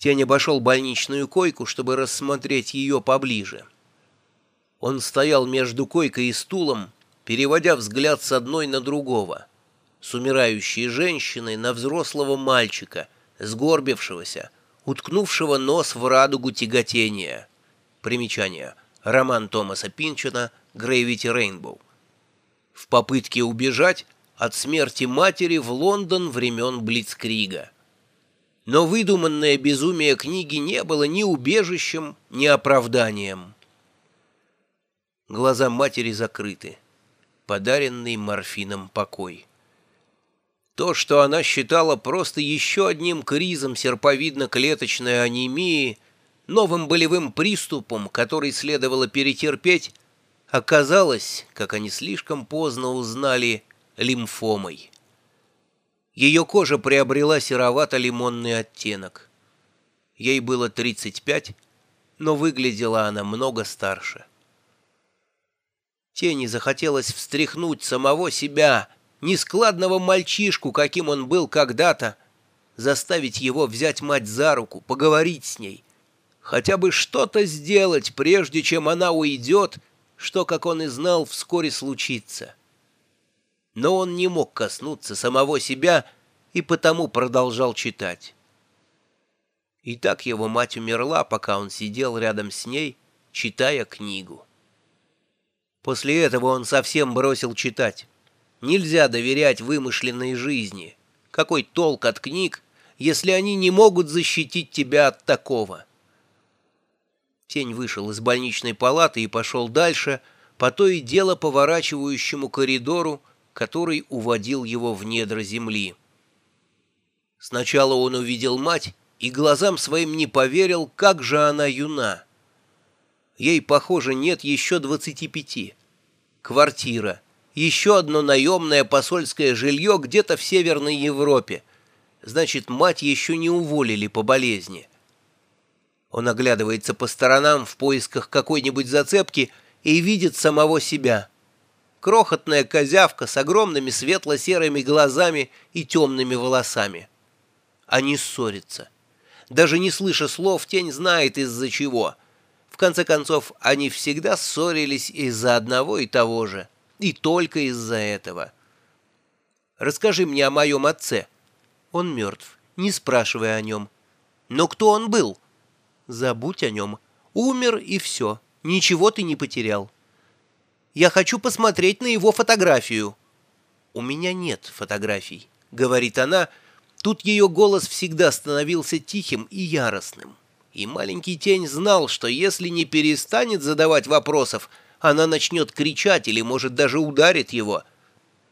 Тень обошел больничную койку, чтобы рассмотреть ее поближе. Он стоял между койкой и стулом, переводя взгляд с одной на другого, с умирающей женщиной на взрослого мальчика, сгорбившегося, уткнувшего нос в радугу тяготения. Примечание. Роман Томаса Пинчина «Грэвити Рейнбоу». В попытке убежать от смерти матери в Лондон времен Блицкрига. Но выдуманное безумие книги не было ни убежищем, ни оправданием. Глаза матери закрыты. Подаренный морфином покой. То, что она считала просто еще одним кризом серповидно-клеточной анемии, новым болевым приступом, который следовало перетерпеть, оказалось, как они слишком поздно узнали, лимфомой. Ее кожа приобрела серовато-лимонный оттенок. Ей было 35, но выглядела она много старше. Тени захотелось встряхнуть самого себя, нескладного мальчишку, каким он был когда-то, заставить его взять мать за руку, поговорить с ней, хотя бы что-то сделать, прежде чем она уйдет, что, как он и знал, вскоре случится но он не мог коснуться самого себя и потому продолжал читать. И так его мать умерла, пока он сидел рядом с ней, читая книгу. После этого он совсем бросил читать. Нельзя доверять вымышленной жизни. Какой толк от книг, если они не могут защитить тебя от такого? Тень вышел из больничной палаты и пошел дальше, по то и дело поворачивающему коридору, который уводил его в недра земли. Сначала он увидел мать и глазам своим не поверил, как же она юна. Ей, похоже, нет еще двадцати пяти. Квартира. Еще одно наемное посольское жилье где-то в Северной Европе. Значит, мать еще не уволили по болезни. Он оглядывается по сторонам в поисках какой-нибудь зацепки и видит самого себя — крохотная козявка с огромными светло-серыми глазами и темными волосами. Они ссорятся. Даже не слыша слов, тень знает из-за чего. В конце концов, они всегда ссорились из-за одного и того же. И только из-за этого. Расскажи мне о моем отце. Он мертв. Не спрашивай о нем. Но кто он был? Забудь о нем. Умер и все. Ничего ты не потерял. Я хочу посмотреть на его фотографию». «У меня нет фотографий», — говорит она. Тут ее голос всегда становился тихим и яростным. И маленький тень знал, что если не перестанет задавать вопросов, она начнет кричать или, может, даже ударит его.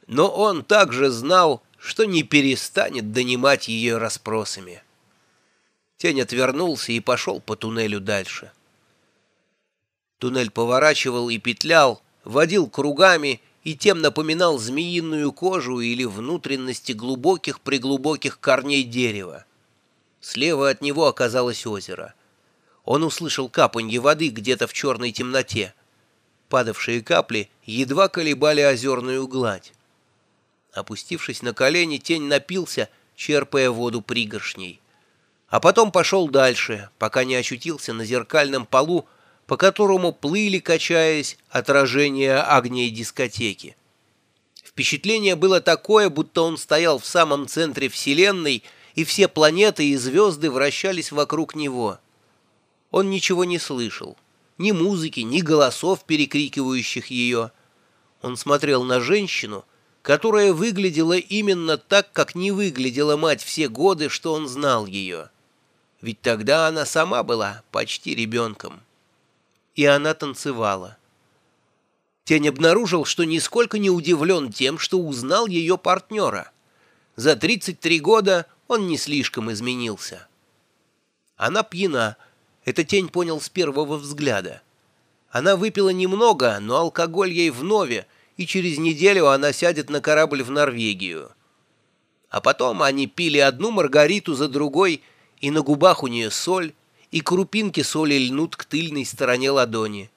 Но он также знал, что не перестанет донимать ее расспросами. Тень отвернулся и пошел по туннелю дальше. Туннель поворачивал и петлял, водил кругами и тем напоминал змеиную кожу или внутренности глубоких-преглубоких корней дерева. Слева от него оказалось озеро. Он услышал капанье воды где-то в черной темноте. Падавшие капли едва колебали озерную гладь. Опустившись на колени, тень напился, черпая воду пригоршней. А потом пошел дальше, пока не очутился на зеркальном полу, по которому плыли, качаясь, отражения огней дискотеки. Впечатление было такое, будто он стоял в самом центре Вселенной, и все планеты и звезды вращались вокруг него. Он ничего не слышал, ни музыки, ни голосов, перекрикивающих ее. Он смотрел на женщину, которая выглядела именно так, как не выглядела мать все годы, что он знал ее. Ведь тогда она сама была почти ребенком и она танцевала. Тень обнаружил, что нисколько не удивлен тем, что узнал ее партнера. За 33 года он не слишком изменился. Она пьяна, это Тень понял с первого взгляда. Она выпила немного, но алкоголь ей вновь, и через неделю она сядет на корабль в Норвегию. А потом они пили одну маргариту за другой, и на губах у нее соль, и крупинки соли льнут к тыльной стороне ладони.